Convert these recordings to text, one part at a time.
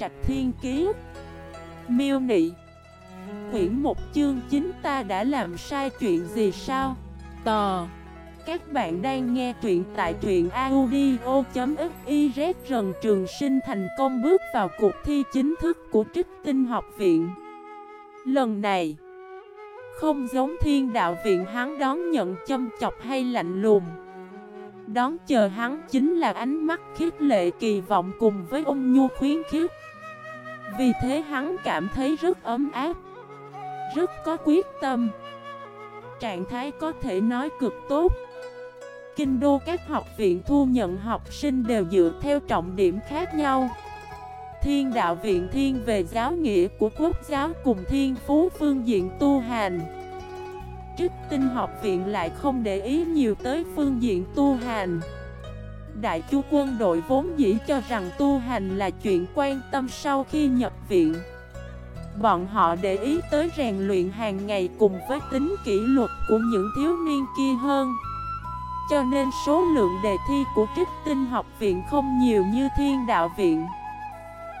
Trạch Thiên Kiế Miêu Nị. Quyển một chương chính ta đã làm sai chuyện gì sao? Tò. Các bạn đang nghe truyện tại truyện audio.xyz Rần Trường Sinh thành công bước vào cuộc thi chính thức của Trích Tinh Học Viện. Lần này, Không giống thiên đạo viện hắn đón nhận châm chọc hay lạnh lùng. Đón chờ hắn chính là ánh mắt khiết lệ kỳ vọng cùng với ôn nhu khuyến khiết Vì thế hắn cảm thấy rất ấm áp, Rất có quyết tâm. Trạng thái có thể nói cực tốt. Kinh đô các học viện thu nhận học sinh đều dựa theo trọng điểm khác nhau. Thiên đạo viện thiên về giáo nghĩa của quốc giáo cùng thiên phú phương diện tu hành. Trích tinh học viện lại không để ý nhiều tới phương diện tu hành. Đại chu quân đội vốn dĩ cho rằng tu hành là chuyện quan tâm sau khi nhập viện. Bọn họ để ý tới rèn luyện hàng ngày cùng với tính kỷ luật của những thiếu niên kia hơn. Cho nên số lượng đề thi của trích tinh học viện không nhiều như thiên đạo viện.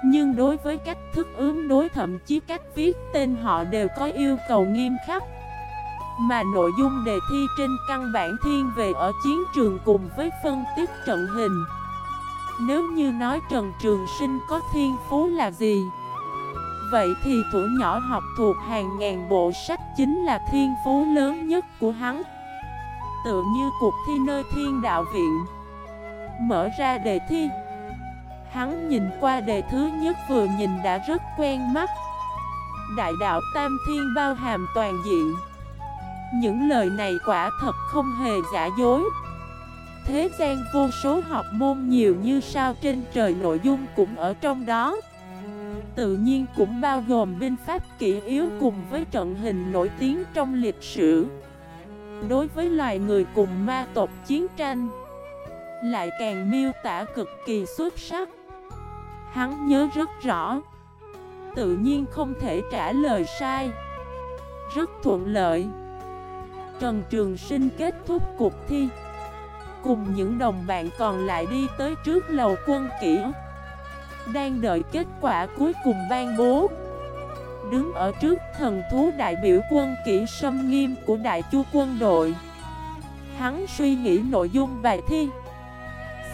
Nhưng đối với cách thức ứng đối thậm chí cách viết tên họ đều có yêu cầu nghiêm khắc mà nội dung đề thi trên căn bản thiên về ở chiến trường cùng với phân tích trận hình. Nếu như nói Trần Trường Sinh có thiên phú là gì? Vậy thì thủ nhỏ học thuộc hàng ngàn bộ sách chính là thiên phú lớn nhất của hắn. Tựa như cuộc thi nơi thiên đạo viện. Mở ra đề thi. Hắn nhìn qua đề thứ nhất vừa nhìn đã rất quen mắt. Đại đạo Tam Thiên bao hàm toàn diện những lời này quả thật không hề giả dối. Thế gian vô số học môn nhiều như sao trên trời nội dung cũng ở trong đó. Tự nhiên cũng bao gồm binh pháp kỹ yếu cùng với trận hình nổi tiếng trong lịch sử. Đối với loài người cùng ma tộc chiến tranh, Lại càng miêu tả cực kỳ xuất sắc. Hắn nhớ rất rõ, Tự nhiên không thể trả lời sai. Rất thuận lợi. Trần Trường Sinh kết thúc cuộc thi. Cùng những đồng bạn còn lại đi tới trước lầu quân kỹ Đang đợi kết quả cuối cùng ban bố. Đứng ở trước thần thú đại biểu quân kỹ sâm nghiêm của đại chu quân đội. Hắn suy nghĩ nội dung bài thi,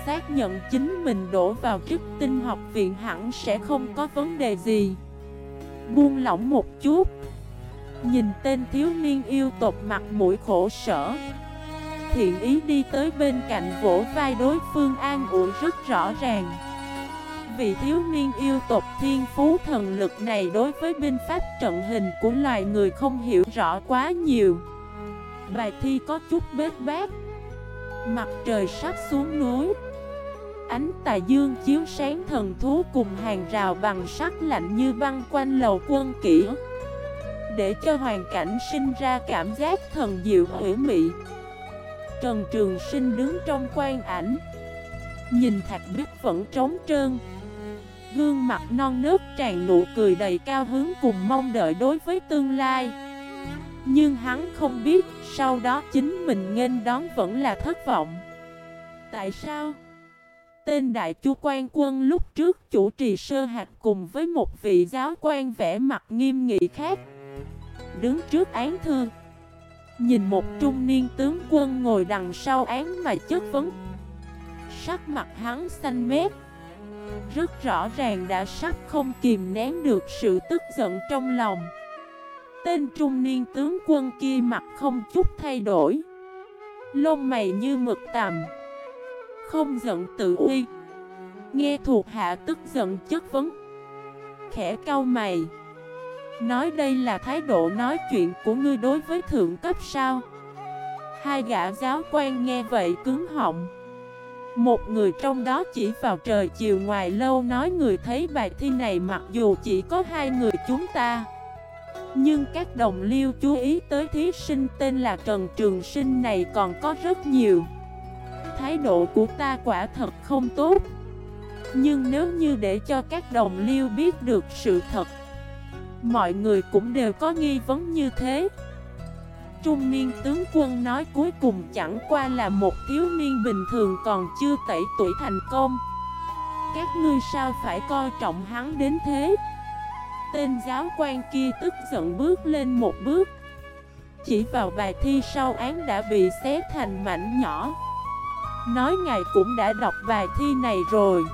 Xác nhận chính mình đổ vào chức tinh học viện hẳn sẽ không có vấn đề gì. Buông lỏng một chút. Nhìn tên thiếu niên yêu tộc mặt mũi khổ sở. Thiện ý đi tới bên cạnh vỗ vai đối phương an ủi rất rõ ràng. Vị thiếu niên yêu tộc thiên phú thần lực này đối với binh pháp trận hình của loài người không hiểu rõ quá nhiều. Bài thi có chút bết bát. Mặt trời sắp xuống núi. Ánh tà dương chiếu sáng thần thú cùng hàng rào bằng sắt lạnh như băng quanh lầu quân kỹ để cho hoàn cảnh sinh ra cảm giác thần diệu hữu mị. Trần Trường Sinh đứng trong quan ảnh, Nhìn thạch bích vẫn trống trơn. Gương mặt non nớt tràn nụ cười đầy cao hứng cùng mong đợi đối với tương lai. Nhưng hắn không biết sau đó chính mình nghênh đón vẫn là thất vọng. Tại sao? Tên đại chu quan quân lúc trước chủ trì sơ hạt cùng với một vị giáo quan vẽ mặt nghiêm nghị khác đứng trước án thư Nhìn một trung niên tướng quân ngồi đằng sau án mà chất vấn. Sắc mặt hắn xanh mét. Rất rõ ràng đã sắp không kìm nén được sự tức giận trong lòng. Tên trung niên tướng quân kia mặt không chút thay đổi. Lông mày như mực tằm. Không giận tự uy. Nghe thuộc hạ tức giận chất vấn. Khẽ cau mày. Nói đây là thái độ nói chuyện của ngươi đối với thượng cấp sao? Hai gã giáo quan nghe vậy cứng họng. Một người trong đó chỉ vào trời chiều ngoài lâu nói người thấy bài thi này mặc dù chỉ có hai người chúng ta. Nhưng các đồng liêu chú ý tới thí sinh tên là Trần Trường Sinh này còn có rất nhiều. Thái độ của ta quả thật không tốt. Nhưng nếu như để cho các đồng liêu biết được sự thật Mọi người cũng đều có nghi vấn như thế. Trung niên tướng quân nói cuối cùng chẳng qua là một thiếu niên bình thường còn chưa tẩy tuổi thành công. Các ngươi sao phải coi trọng hắn đến thế? Tên giáo quan kia tức giận bước lên một bước. Chỉ vào bài thi sau án đã bị xé thành mảnh nhỏ. Nói ngài cũng đã đọc bài thi này rồi.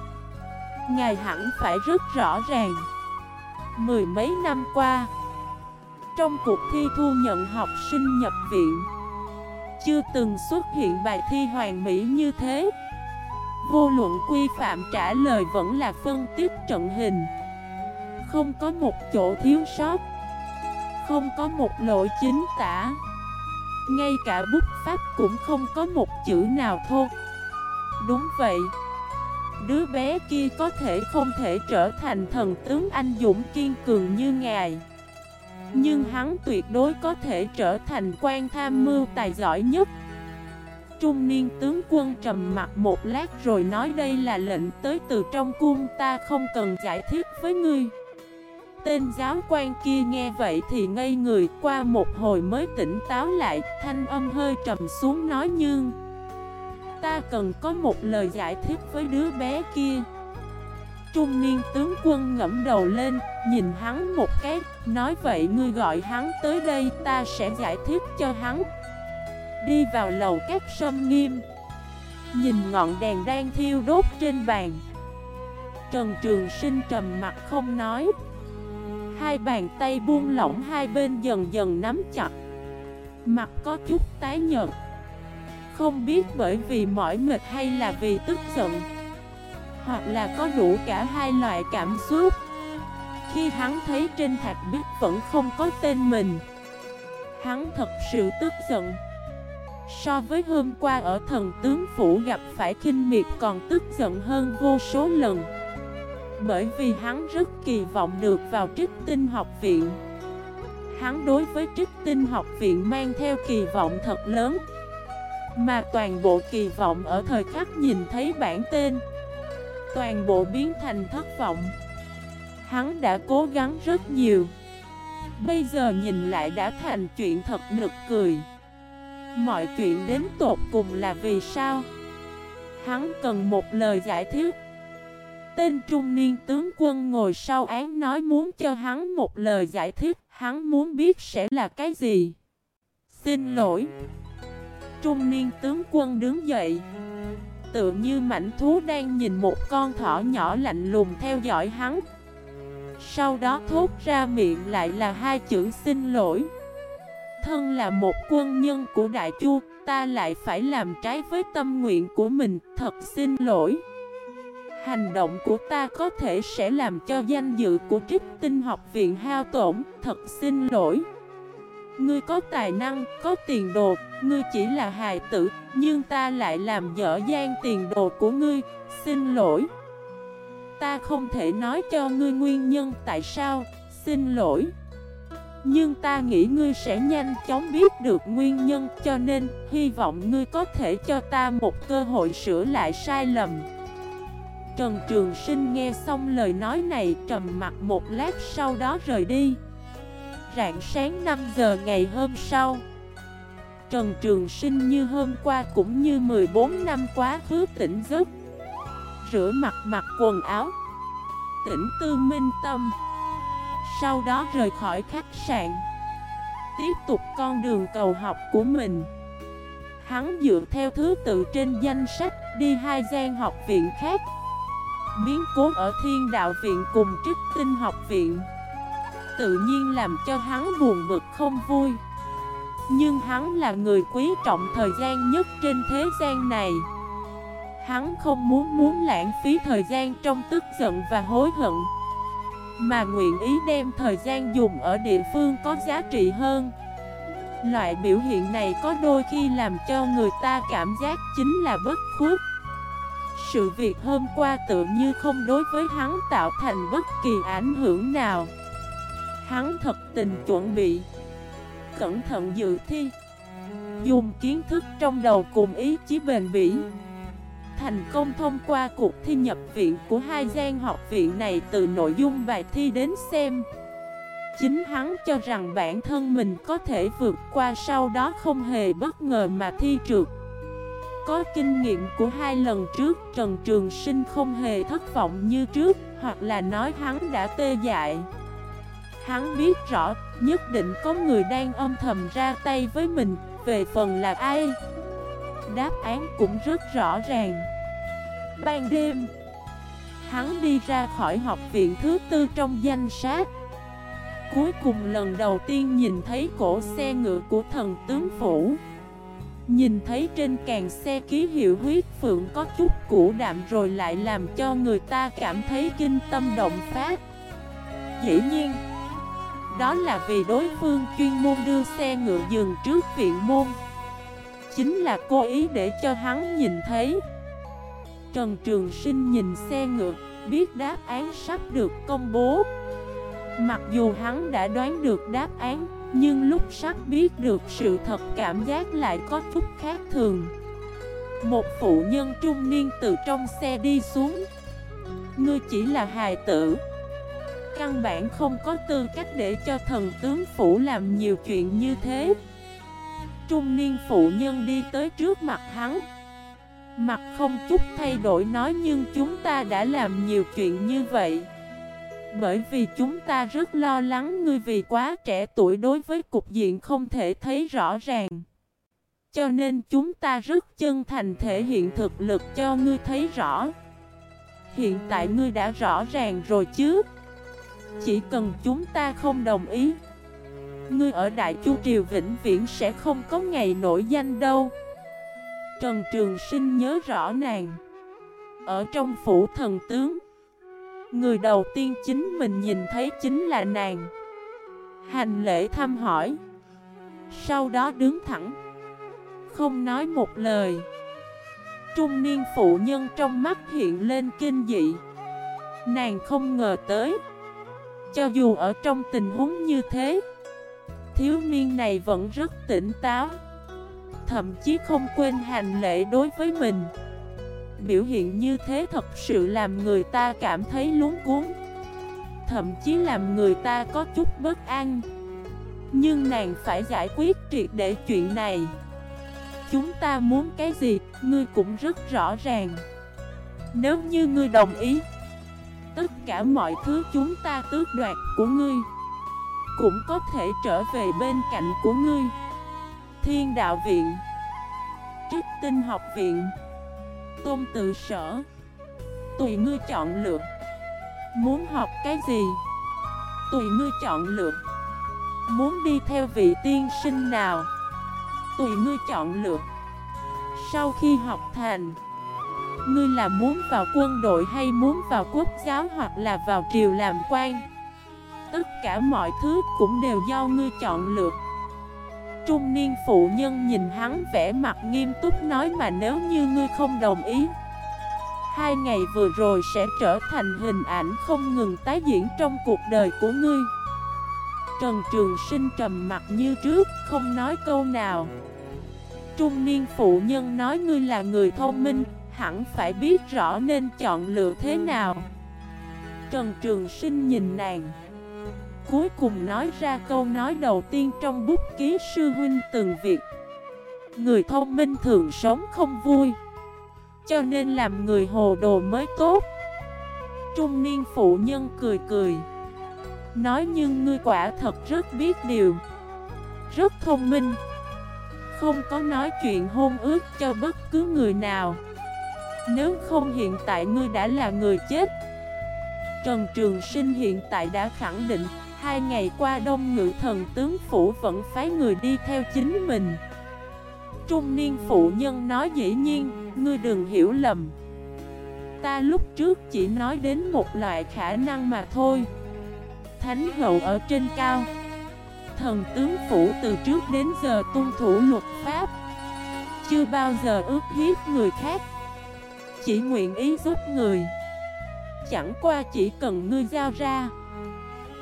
Ngài hẳn phải rất rõ ràng. Mười mấy năm qua. Trong cuộc thi thu nhận học sinh nhập viện, Chưa từng xuất hiện bài thi hoàn mỹ như thế. Vô luận quy phạm trả lời vẫn là phân tích trận hình. Không có một chỗ thiếu sót, Không có một lỗi chính tả. Ngay cả bút pháp cũng không có một chữ nào thô. Đúng vậy. Đứa bé kia có thể không thể trở thành thần tướng anh dũng kiên cường như ngài. Nhưng hắn tuyệt đối có thể trở thành quan tham mưu tài giỏi nhất. Trung niên tướng quân trầm mặt một lát rồi nói đây là lệnh tới từ trong cung, ta không cần giải thích với ngươi. Tên giáo quan kia nghe vậy thì ngây người, qua một hồi mới tỉnh táo lại, Thanh âm hơi trầm xuống nói nhưng Ta cần có một lời giải thích với đứa bé kia. Trung niên tướng quân ngẫm đầu lên, Nhìn hắn một cái, Nói vậy ngươi gọi hắn tới đây Ta sẽ giải thích cho hắn. Đi vào lầu các sâm nghiêm. Nhìn ngọn đèn đang thiêu đốt trên bàn. Trần Trường Sinh trầm mặt không nói. Hai bàn tay buông lỏng hai bên dần dần nắm chặt. Mặt có chút tái nhợt. Không biết bởi vì mỏi mệt hay là vì tức giận, Hoặc là có đủ cả hai loại cảm xúc. Khi hắn thấy trên thạch bích vẫn không có tên mình, Hắn thật sự tức giận. So với hôm qua ở thần tướng phủ gặp phải kinh miệt còn tức giận hơn vô số lần, Bởi vì hắn rất kỳ vọng được vào trích tinh học viện. Hắn đối với trích tinh học viện mang theo kỳ vọng thật lớn. Mà toàn bộ kỳ vọng ở thời khắc nhìn thấy bản tên. Toàn bộ biến thành thất vọng. Hắn đã cố gắng rất nhiều. Bây giờ nhìn lại đã thành chuyện thật nực cười. Mọi chuyện đến tột cùng là vì sao? Hắn cần một lời giải thích. Tên trung niên tướng quân ngồi sau án nói muốn cho hắn một lời giải thích. Hắn muốn biết sẽ là cái gì. Xin lỗi. Trung niên tướng quân đứng dậy Tự như mảnh thú đang nhìn một con thỏ nhỏ lạnh lùng theo dõi hắn Sau đó thốt ra miệng lại là hai chữ xin lỗi Thân là một quân nhân của Đại Chu, ta lại phải làm trái với tâm nguyện của mình, thật xin lỗi. Hành động của ta có thể sẽ làm cho danh dự của trích tinh học viện hao tổn, thật xin lỗi. Ngươi có tài năng, có tiền đồ, ngươi chỉ là hài tử, nhưng ta lại làm dở dang tiền đồ của ngươi, xin lỗi. Ta không thể nói cho ngươi nguyên nhân tại sao, xin lỗi. Nhưng ta nghĩ ngươi sẽ nhanh chóng biết được nguyên nhân cho nên hy vọng ngươi có thể cho ta một cơ hội sửa lại sai lầm. Trần Trường Sinh nghe xong lời nói này trầm mặt một lát sau đó rời đi. Rạng sáng 5 giờ ngày hôm sau. Trần Trường Sinh như hôm qua cũng như 14 năm quá khứ tỉnh giấc. Rửa mặt mặc quần áo. Tỉnh tư minh tâm. Sau đó rời khỏi khách sạn. Tiếp tục con đường cầu học của mình. Hắn dựa theo thứ tự trên danh sách đi hai gian học viện khác. Biến cố ở thiên đạo viện cùng trích tinh học viện. Tự nhiên làm cho hắn buồn bực không vui. Nhưng hắn là người quý trọng thời gian nhất trên thế gian này. Hắn không muốn muốn lãng phí thời gian trong tức giận và hối hận, mà nguyện ý đem thời gian dùng ở địa phương có giá trị hơn. Loại biểu hiện này có đôi khi làm cho người ta cảm giác chính là bất khuất. Sự việc hôm qua tự như không đối với hắn tạo thành bất kỳ ảnh hưởng nào. Hắn thật tình chuẩn bị. Cẩn thận dự thi. Dùng kiến thức trong đầu cùng ý chí bền bỉ. Thành công thông qua cuộc thi nhập viện của hai gian học viện này từ nội dung bài thi đến xem. Chính hắn cho rằng bản thân mình có thể vượt qua sau đó không hề bất ngờ mà thi trượt. Có kinh nghiệm của hai lần trước, Trần Trường Sinh không hề thất vọng như trước, Hoặc là nói hắn đã tê dại. Hắn biết rõ, nhất định có người đang âm thầm ra tay với mình, Về phần là ai? Đáp án cũng rất rõ ràng. Ban đêm, Hắn đi ra khỏi học viện thứ tư trong danh sách. Cuối cùng lần đầu tiên nhìn thấy cổ xe ngựa của thần tướng phủ. Nhìn thấy trên càng xe ký hiệu huyết phượng có chút củ đạm rồi lại làm cho người ta cảm thấy kinh tâm động phát Dĩ nhiên đó là vì đối phương chuyên môn đưa xe ngựa dừng trước viện môn. Chính là cố ý để cho hắn nhìn thấy. Trần Trường Sinh nhìn xe ngựa, Biết đáp án sắp được công bố. Mặc dù hắn đã đoán được đáp án, Nhưng lúc sắp biết được sự thật cảm giác lại có chút khác thường. Một phụ nhân trung niên từ trong xe đi xuống. Ngươi chỉ là hài tử Căn bản không có tư cách để cho thần tướng phủ làm nhiều chuyện như thế. Trung niên phụ nhân đi tới trước mặt hắn. Mặt không chút thay đổi nói, nhưng chúng ta đã làm nhiều chuyện như vậy. Bởi vì chúng ta rất lo lắng ngươi vì quá trẻ tuổi đối với cục diện không thể thấy rõ ràng. Cho nên chúng ta rất chân thành thể hiện thực lực cho ngươi thấy rõ. Hiện tại ngươi đã rõ ràng rồi chứ? Chỉ cần chúng ta không đồng ý, Ngươi ở Đại Chu Triều vĩnh viễn sẽ không có ngày nổi danh đâu. Trần Trường Sinh nhớ rõ nàng. Ở trong phủ thần tướng, Người đầu tiên chính mình nhìn thấy chính là nàng. Hành lễ thăm hỏi, Sau đó đứng thẳng, Không nói một lời. Trung niên phụ nhân trong mắt hiện lên kinh dị. Nàng không ngờ tới cho dù ở trong tình huống như thế Thiếu niên này vẫn rất tỉnh táo thậm chí không quên hành lễ đối với mình. Biểu hiện như thế thật sự làm người ta cảm thấy luống cuốn Thậm chí làm người ta có chút bất an. Nhưng nàng phải giải quyết triệt để chuyện này. Chúng ta muốn cái gì, ngươi cũng rất rõ ràng. Nếu như ngươi đồng ý Tất cả mọi thứ chúng ta tước đoạt của ngươi. Cũng có thể trở về bên cạnh của ngươi. Thiên đạo viện, Trích tinh học viện, Tôn tự sở. Tùy ngươi chọn lựa. Muốn học cái gì? Tùy ngươi chọn lựa. Muốn đi theo vị tiên sinh nào? Tùy ngươi chọn lựa. Sau khi học thành Ngươi là muốn vào quân đội hay muốn vào quốc giáo hoặc là vào triều làm quan? Tất cả mọi thứ cũng đều do ngươi chọn lựa. Trung niên phụ nhân nhìn hắn vẻ mặt nghiêm túc nói mà nếu như ngươi không đồng ý Hai ngày vừa rồi sẽ trở thành hình ảnh không ngừng tái diễn trong cuộc đời của ngươi. Trần Trường Sinh trầm mặt như trước, không nói câu nào. Trung niên phụ nhân nói ngươi là người thông minh, hẳn phải biết rõ nên chọn lựa thế nào. Trần Trường Sinh nhìn nàng, cuối cùng nói ra câu nói đầu tiên trong bút ký sư huynh từng việc Người thông minh thường sống không vui, Cho nên làm người hồ đồ mới tốt. Trung niên phụ nhân cười cười, Nói nhưng ngươi quả thật rất biết điều, Rất thông minh. Không có nói chuyện hôn ước cho bất cứ người nào. Nếu không hiện tại ngươi đã là người chết. Trần Trường Sinh hiện tại đã khẳng định Hai ngày qua đông ngự thần tướng phủ vẫn phái người đi theo chính mình. Trung niên phụ nhân nói dĩ nhiên, ngươi đừng hiểu lầm. Ta lúc trước chỉ nói đến một loại khả năng mà thôi. Thánh hậu ở trên cao. Thần tướng phủ từ trước đến giờ tuân thủ luật pháp. Chưa bao giờ ước hiếp người khác. Chỉ nguyện ý giúp người. Chẳng qua chỉ cần ngươi giao ra.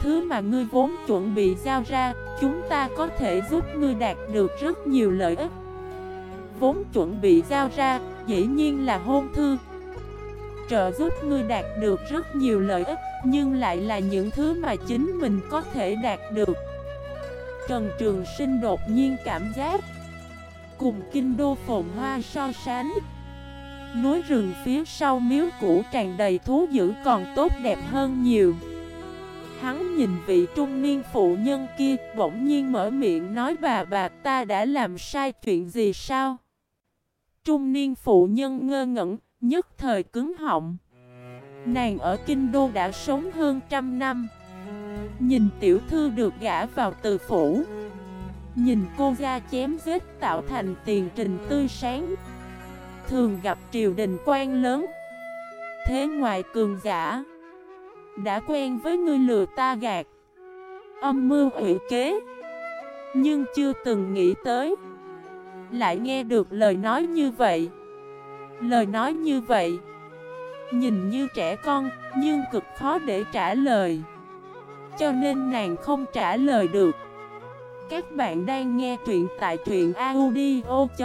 Thứ mà ngươi vốn chuẩn bị giao ra, chúng ta có thể giúp ngươi đạt được rất nhiều lợi ích. Vốn chuẩn bị giao ra, dĩ nhiên là hôn thư. Trợ giúp ngươi đạt được rất nhiều lợi ích, nhưng lại là những thứ mà chính mình có thể đạt được. Trần Trường Sinh đột nhiên cảm giác Cùng kinh đô phồn hoa so sánh. Núi rừng phía sau miếu cũ tràn đầy thú dữ còn tốt đẹp hơn nhiều. Hắn nhìn vị trung niên phụ nhân kia, bỗng nhiên mở miệng nói, bà bà, ta đã làm sai chuyện gì sao? Trung niên phụ nhân ngơ ngẩn, nhất thời cứng họng. Nàng ở Kinh Đô đã sống hơn trăm năm. Nhìn tiểu thư được gã vào từ phủ. Nhìn cô ra chém giết tạo thành tiền trình tươi sáng. Thường gặp triều đình quan lớn. Thế ngoại cường giả, Đã quen với ngươi lừa ta gạt, Âm mưu ủy kế. Nhưng chưa từng nghĩ tới, Lại nghe được lời nói như vậy. Lời nói như vậy, Nhìn như trẻ con, Nhưng cực khó để trả lời. Cho nên nàng không trả lời được. Các bạn đang nghe truyện tại truyện audio.fif